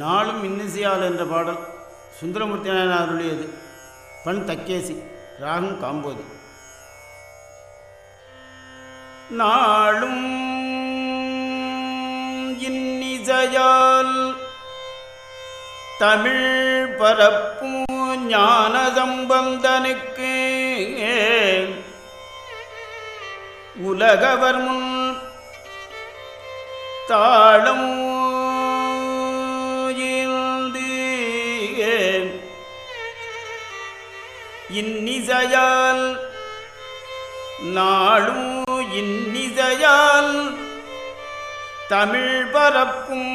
நாளும் இன்னிசையால் என்ற பாடல் சுந்தரமூர்த்தி நாயனார் அருளியது. பண் தக்கேசி ராகம் காம்போதி. நாளும் இன்னிசையால் தமிழ் பரப்பும் ஞான சம்பந்தனுக்கு உலகவர் முன் தாளம் இன்னிசையால் நாளும் இன்னிசையால் தமிழ் பரப்பும்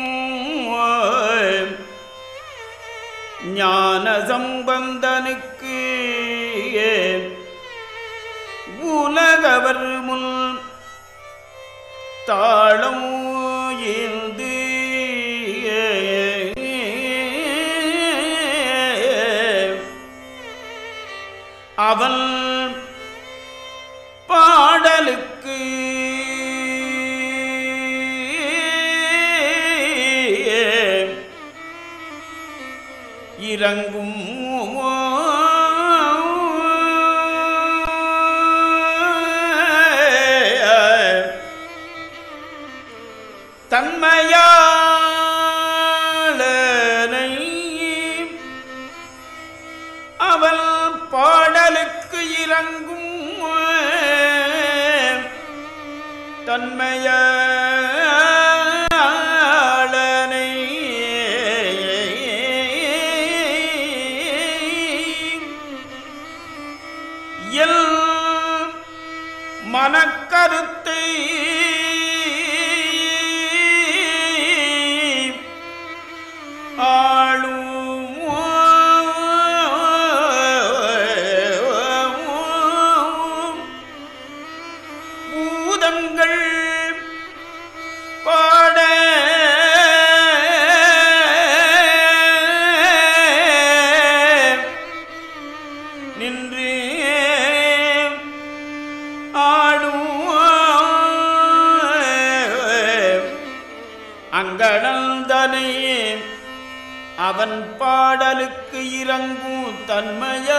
ஞான சம்பந்தனுக்கு உலகவர் முன் தாளம் அவன் பாடலுக்கு இறங்கும் தன்மையாளனை எல் மனக்கருத்தை அங்கடந்தனை அவன் பாடலுக்கு இறங்கும் தன்மையாளனை.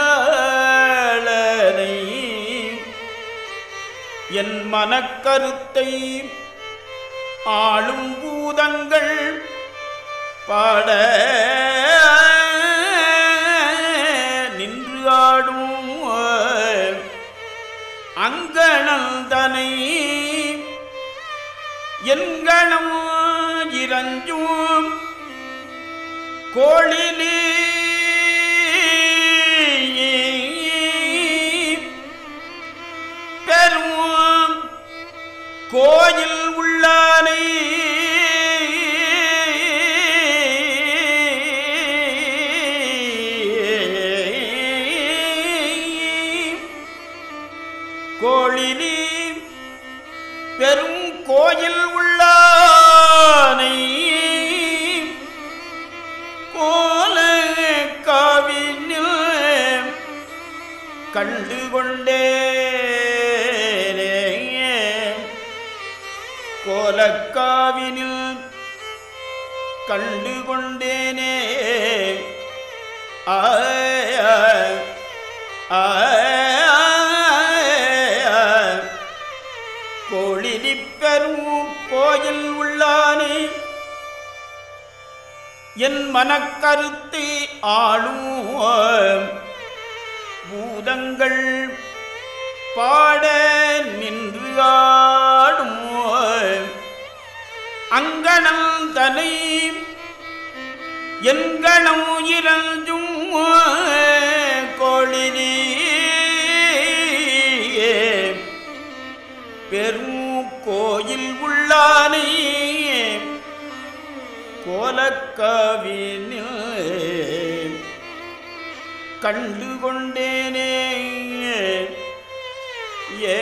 என் மனக்கருத்தை ஆளும் பூதங்கள் பாட நின்று ஆடும். அங்கணந்தனை எண்கணம் திரஞ்சும் கோழிலே பெறும் கோயில் உள்ளானை. கோழிலி பெரும் கோயில் உள்ளானை. கோல காவினில் கண்டு கொண்டே கோலக்காவினில் பெரும் கோயில் உள்ளானே. என் மனக்கருத்து ஆளும் பூதங்கள் பாட நின்று ஆடும் அங்கனம் தலை எங்கனம் இறஞ்சும் கோழிலே பெரும் கோயில் உள்ளானே. கோலக்கவினில் கண்டு கொண்டேனே ஏ